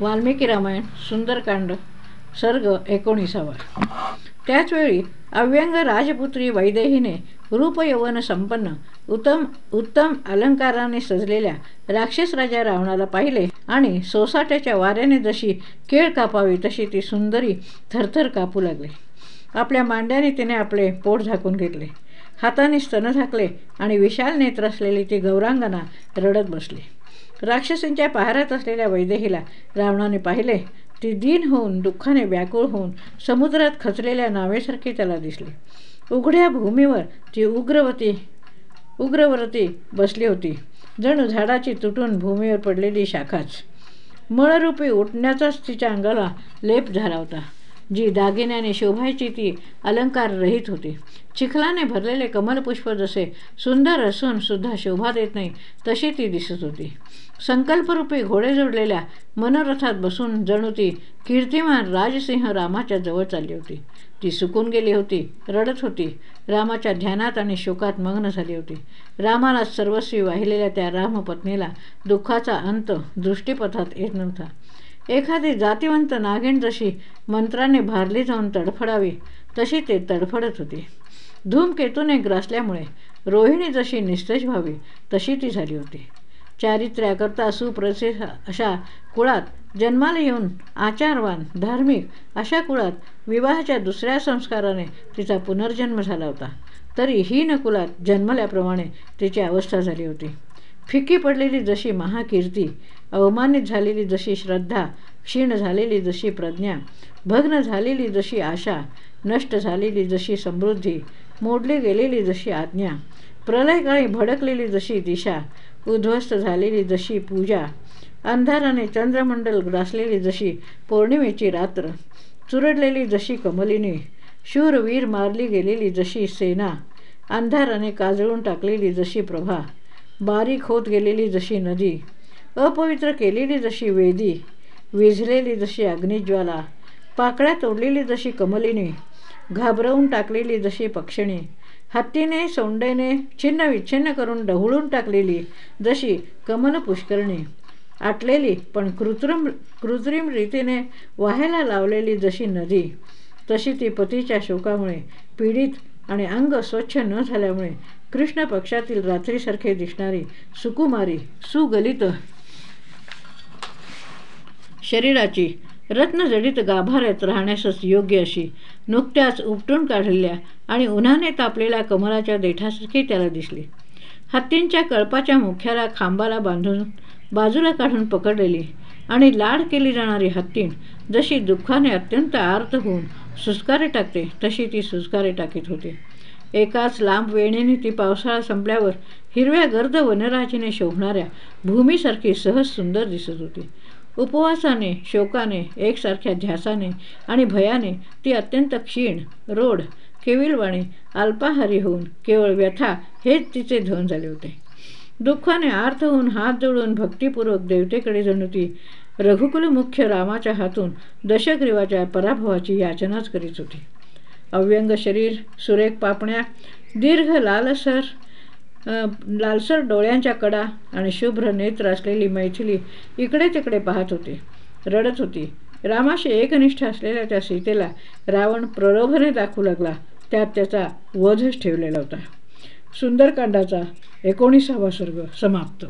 वाल्मिकी रामायण सुंदरकांड सर्ग एकोणीसावा. त्याचवेळी अव्यंग राजपुत्री वैदेहीने रूपयवन संपन्न उत्तम उत्तम अलंकाराने सजलेल्या राक्षस राजा रावणाला पाहिले आणि सोसाट्याच्या वाऱ्याने जशी केळ कापावी तशी ती सुंदरी थरथर कापू लागली. आपल्या मांड्याने तिने आपले पोट झाकून घेतले. हाताने स्तन झाकले आणि विशाल नेत्र असलेली ती गौरांगना रडत बसली. राक्षसींच्या पहारात असलेल्या वैदेहीला रावणाने पाहिले ती दीन होऊन दुःखाने व्याकुळ होऊन समुद्रात खचलेल्या नावेसारखी त्याला दिसली. उघड्या भूमीवर ती उग्रवती उग्रवरती बसली होती. जणू झाडाची तुटून भूमीवर पडलेली शाखाच. मळरूपी उठण्याचाच तिच्या अंगाला लेप झाला होता. जी दागिन्याने शोभायची ती अलंकार रहित होती. चिखलाने भरलेले कमलपुष्प जसे सुंदर असून सुद्धा शोभा देत नाही तशी ती दिसत होती. संकल्परूपी घोडे जोडलेल्या मनोरथात बसून जणू ती कीर्तिमान राजसिंह रामाच्या जवळ चालली होती. ती सुकून गेली होती रडत होती. रामाच्या ध्यानात आणि शोकात मग्न झाली होती. रामाला सर्वस्वी वाहिलेल्या त्या रामपत्नीला दुःखाचा अंत दृष्टीपथात येत नव्हता. एखादी जातिवंत नागिण जशी मंत्राने भारली जाऊन तडफडावी तशी ते तडफडत होती. धूमकेतूने ग्रासल्यामुळे रोहिणी जशी निस्तेज व्हावी तशी ती झाली होती. चारित्र्याकरता सुप्रसिद्ध अशा कुळात जन्माला येऊन आचारवान धार्मिक अशा कुळात विवाहाच्या दुसऱ्या संस्काराने तिचा पुनर्जन्म झाला होता. तरी हीन कुलात जन्मल्याप्रमाणे तिची अवस्था झाली होती. फिकी पडलेली जशी महाकीर्ती अवमानित झालेली जशी श्रद्धा क्षीण झालेली जशी प्रज्ञा भग्न झालेली जशी आशा नष्ट झालेली जशी समृद्धी मोडली गेलेली जशी आज्ञा प्रलयकाळी भडकलेली जशी दिशा उद्ध्वस्त झालेली जशी पूजा अंधाराने चंद्रमंडल ग्रासलेली जशी पौर्णिमेची रात्र चुरडलेली जशी कमलिनी शूरवीर मारली गेलेली जशी सेना अंधाराने काजळून टाकलेली जशी प्रभा बारीक होत गेलेली जशी नदी अपवित्र केलेली जशी वेदी विझलेली जशी अग्निज्वाला पाकळ्या तोडलेली जशी कमलिनी घाबरवून टाकलेली जशी पक्षिणी हत्तीने सोंडेने छिन्न विच्छिन्न करून ढवळून टाकलेली जशी कमल पुष्करणी आटलेली पण कृत्रिम कृत्रिम रीतीने व्हायला लावलेली जशी नदी तशी ती पतीच्या शोकामुळे पीडित आणि अंग स्वच्छ न झाल्यामुळे कृष्ण पक्षातील रात्रीसारखे दिसणारी सुकुमारी सुगलित शरीराची रत्नजडित गाभाऱ्यात राहण्यासच योग्य अशी नुकत्याच उपटून काढलेल्या आणि उन्हाने तापलेल्या कमलाच्या देठासारखी त्याला दिसली. हत्तींच्या कळपाच्या मुख्याला खांबाला बांधून बाजूला काढून पकडलेली आणि लाड केली जाणारी हत्तीण जशी दुःखाने अत्यंत आर्त होऊन सुस्कारे टाकते तशी ती सुस्कारे टाकीत होती. एकाच लांब वेणीने ती पावसाळा संपल्यावर हिरव्या गर्द वनराजीने शोभणाऱ्या भूमीसारखी सहज सुंदर दिसत होती. उपवासाने शोकाने एकसारख्या ध्यासाने आणि भयाने ती अत्यंत क्षीण रोड केविलवाणी अल्पाहारी होऊन केवळ व्यथा हेच तिचे धन झाले होते. दुःखाने आर्थ होऊन हात जोडून भक्तिपूर्वक देवतेकडे जणू ती रघुकुल मुख्य रामाच्या हातून दशग्रीवाच्या पराभवाची याचनाच करीत होती. अव्यंग शरीर सुरेख पापण्या दीर्घ लालसर लालसर डोळ्यांच्या कडा आणि शुभ्र नेत्र असलेली मैथिली इकडे तिकडे पाहत होती रडत होती. रामाशी एकनिष्ठ असलेल्या त्या सीतेला रावण प्रलोभने दाखवू लागला. त्यात त्याचा वधच ठेवलेला होता. सुंदरकांडाचा एकोणीसावा सर्ग समाप्त.